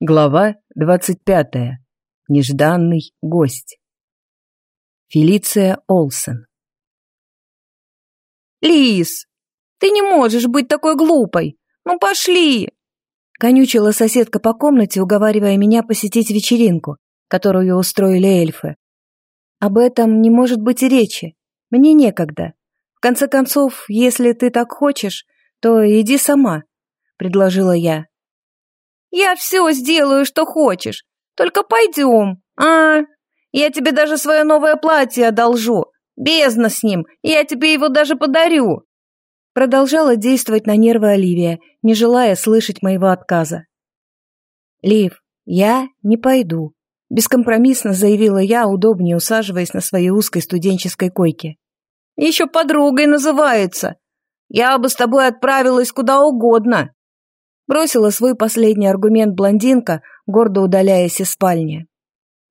Глава 25. Нежданный гость. Фелиция Олсен. «Лис, ты не можешь быть такой глупой! Ну пошли!» Конючила соседка по комнате, уговаривая меня посетить вечеринку, которую устроили эльфы. Об этом не может быть и речи. Мне некогда. В конце концов, если ты так хочешь, то иди сама, предложила я. Я все сделаю, что хочешь. Только пойдем, а? Я тебе даже свое новое платье одолжу. Бездна с ним, я тебе его даже подарю. Продолжала действовать на нервы Оливия, не желая слышать моего отказа. «Лив, я не пойду», — бескомпромиссно заявила я, удобнее усаживаясь на своей узкой студенческой койке. «Еще подругой называется. Я бы с тобой отправилась куда угодно. Бросила свой последний аргумент блондинка, гордо удаляясь из спальни.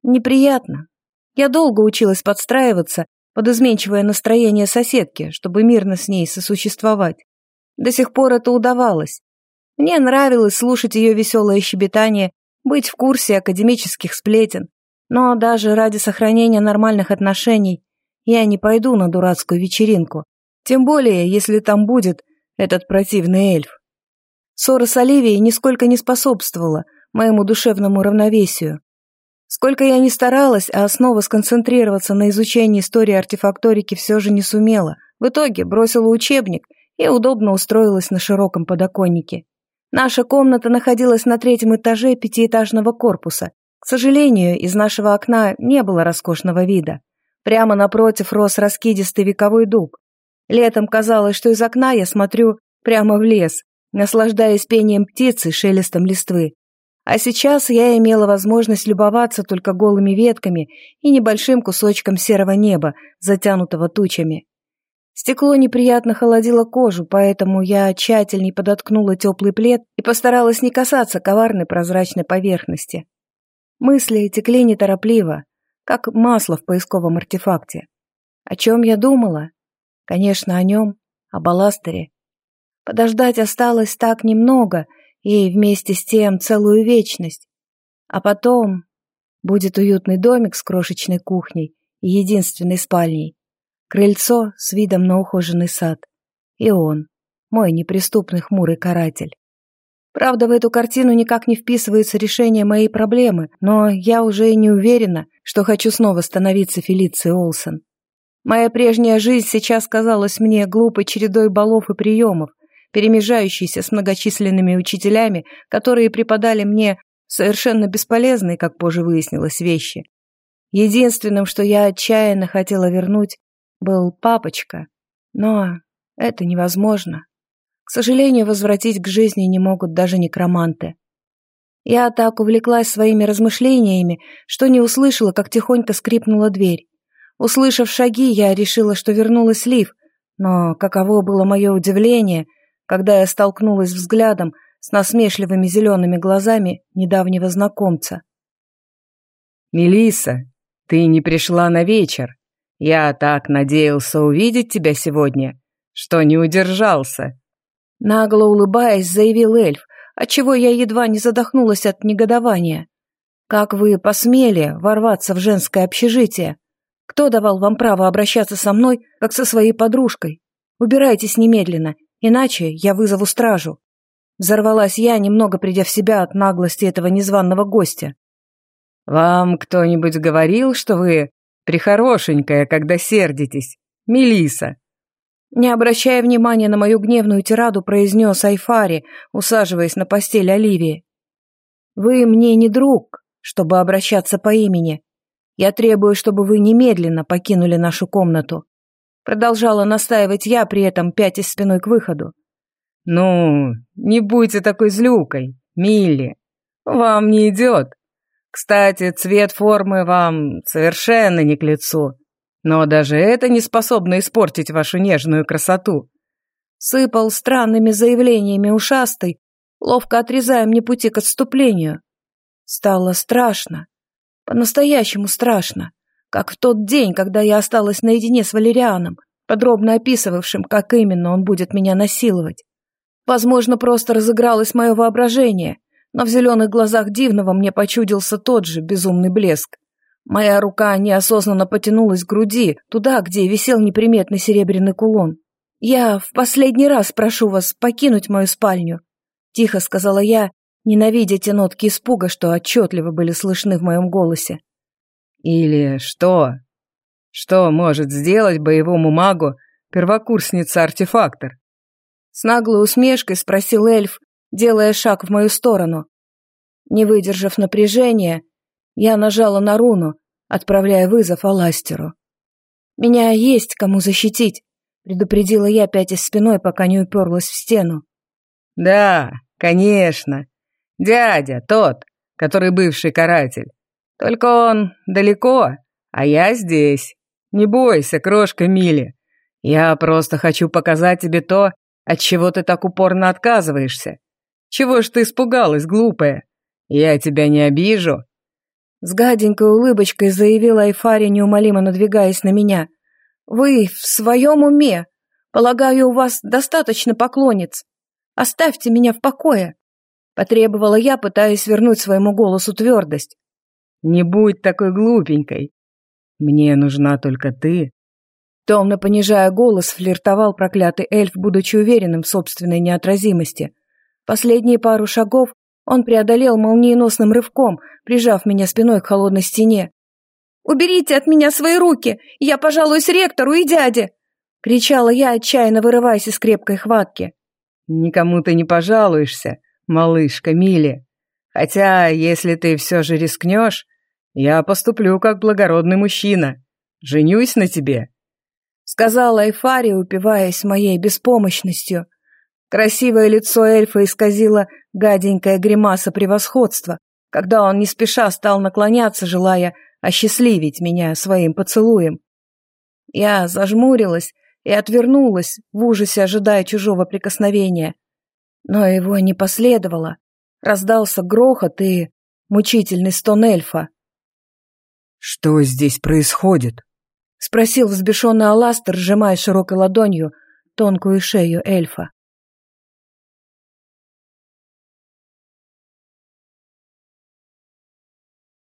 Неприятно. Я долго училась подстраиваться под изменчивое настроение соседки, чтобы мирно с ней сосуществовать. До сих пор это удавалось. Мне нравилось слушать ее веселое щебетание, быть в курсе академических сплетен, но даже ради сохранения нормальных отношений я не пойду на дурацкую вечеринку, тем более, если там будет этот противный эльф. Ссора с Оливией нисколько не способствовала моему душевному равновесию. Сколько я ни старалась, а снова сконцентрироваться на изучении истории артефакторики все же не сумела. В итоге бросила учебник и удобно устроилась на широком подоконнике. Наша комната находилась на третьем этаже пятиэтажного корпуса. К сожалению, из нашего окна не было роскошного вида. Прямо напротив рос раскидистый вековой дуб. Летом казалось, что из окна я смотрю прямо в лес, наслаждаясь пением птиц и шелестом листвы. А сейчас я имела возможность любоваться только голыми ветками и небольшим кусочком серого неба, затянутого тучами. Стекло неприятно холодило кожу, поэтому я тщательней подоткнула теплый плед и постаралась не касаться коварной прозрачной поверхности. Мысли текли неторопливо, как масло в поисковом артефакте. О чем я думала? Конечно, о нем, о балластере, Подождать осталось так немного, и вместе с тем целую вечность. А потом будет уютный домик с крошечной кухней и единственной спальней, крыльцо с видом на ухоженный сад. И он, мой неприступный хмурый каратель. Правда, в эту картину никак не вписывается решение моей проблемы, но я уже и не уверена, что хочу снова становиться Фелицией Олсен. Моя прежняя жизнь сейчас казалась мне глупой чередой балов и приемов, перемежающийся с многочисленными учителями, которые преподали мне совершенно бесполезные, как позже выяснилось, вещи. Единственным, что я отчаянно хотела вернуть, был папочка. Но это невозможно. К сожалению, возвратить к жизни не могут даже некроманты. Я так увлеклась своими размышлениями, что не услышала, как тихонько скрипнула дверь. Услышав шаги, я решила, что вернулась Лив, но каково было мое удивление, когда я столкнулась взглядом с насмешливыми зелеными глазами недавнего знакомца. Мелиса, ты не пришла на вечер. Я так надеялся увидеть тебя сегодня, что не удержался». Нагло улыбаясь, заявил эльф, отчего я едва не задохнулась от негодования. «Как вы посмели ворваться в женское общежитие? Кто давал вам право обращаться со мной, как со своей подружкой? Убирайтесь немедленно Иначе я вызову стражу. Взорвалась я, немного придя в себя от наглости этого незваного гостя. «Вам кто-нибудь говорил, что вы прихорошенькая, когда сердитесь? Мелиса?» Не обращая внимания на мою гневную тираду, произнес Айфари, усаживаясь на постель Оливии. «Вы мне не друг, чтобы обращаться по имени. Я требую, чтобы вы немедленно покинули нашу комнату. Продолжала настаивать я, при этом пятясь спиной к выходу. «Ну, не будьте такой злюкой, Милли. Вам не идет. Кстати, цвет формы вам совершенно не к лицу. Но даже это не способно испортить вашу нежную красоту». Сыпал странными заявлениями ушастый, ловко отрезая мне пути к отступлению. Стало страшно. По-настоящему страшно как в тот день, когда я осталась наедине с Валерианом, подробно описывавшим, как именно он будет меня насиловать. Возможно, просто разыгралось мое воображение, но в зеленых глазах Дивного мне почудился тот же безумный блеск. Моя рука неосознанно потянулась к груди, туда, где висел неприметный серебряный кулон. «Я в последний раз прошу вас покинуть мою спальню», — тихо сказала я, ненавидя те нотки испуга, что отчетливо были слышны в моем голосе. «Или что? Что может сделать боевому магу первокурсница-артефактор?» С наглой усмешкой спросил эльф, делая шаг в мою сторону. Не выдержав напряжения, я нажала на руну, отправляя вызов Аластеру. «Меня есть кому защитить», — предупредила я, пятясь спиной, пока не уперлась в стену. «Да, конечно. Дядя, тот, который бывший каратель. Только он далеко, а я здесь. Не бойся, крошка Мили. Я просто хочу показать тебе то, от чего ты так упорно отказываешься. Чего ж ты испугалась, глупая? Я тебя не обижу. С гаденькой улыбочкой заявила Айфари, неумолимо надвигаясь на меня. Вы в своем уме? Полагаю, у вас достаточно поклонниц. Оставьте меня в покое. Потребовала я, пытаясь вернуть своему голосу твердость. Не будь такой глупенькой. Мне нужна только ты. Томно понижая голос, флиртовал проклятый эльф, будучи уверенным в собственной неотразимости. Последние пару шагов он преодолел молниеносным рывком, прижав меня спиной к холодной стене. «Уберите от меня свои руки! Я пожалуюсь ректору и дяде!» — кричала я, отчаянно вырываясь из крепкой хватки. «Никому ты не пожалуешься, малышка Милли. Хотя, если ты все же рискнешь, я поступлю как благородный мужчина. Женюсь на тебе сказала Айфари, упиваясь моей беспомощностью. Красивое лицо эльфа исказило гаденькая гримаса превосходства, когда он не спеша стал наклоняться, желая осчастливить меня своим поцелуем. Я зажмурилась и отвернулась, в ужасе ожидая чужого прикосновения. Но его не последовало. Раздался грохот и мучительный стон эльфа. «Что здесь происходит?» — спросил взбешенный Аластер, сжимая широкой ладонью тонкую шею эльфа.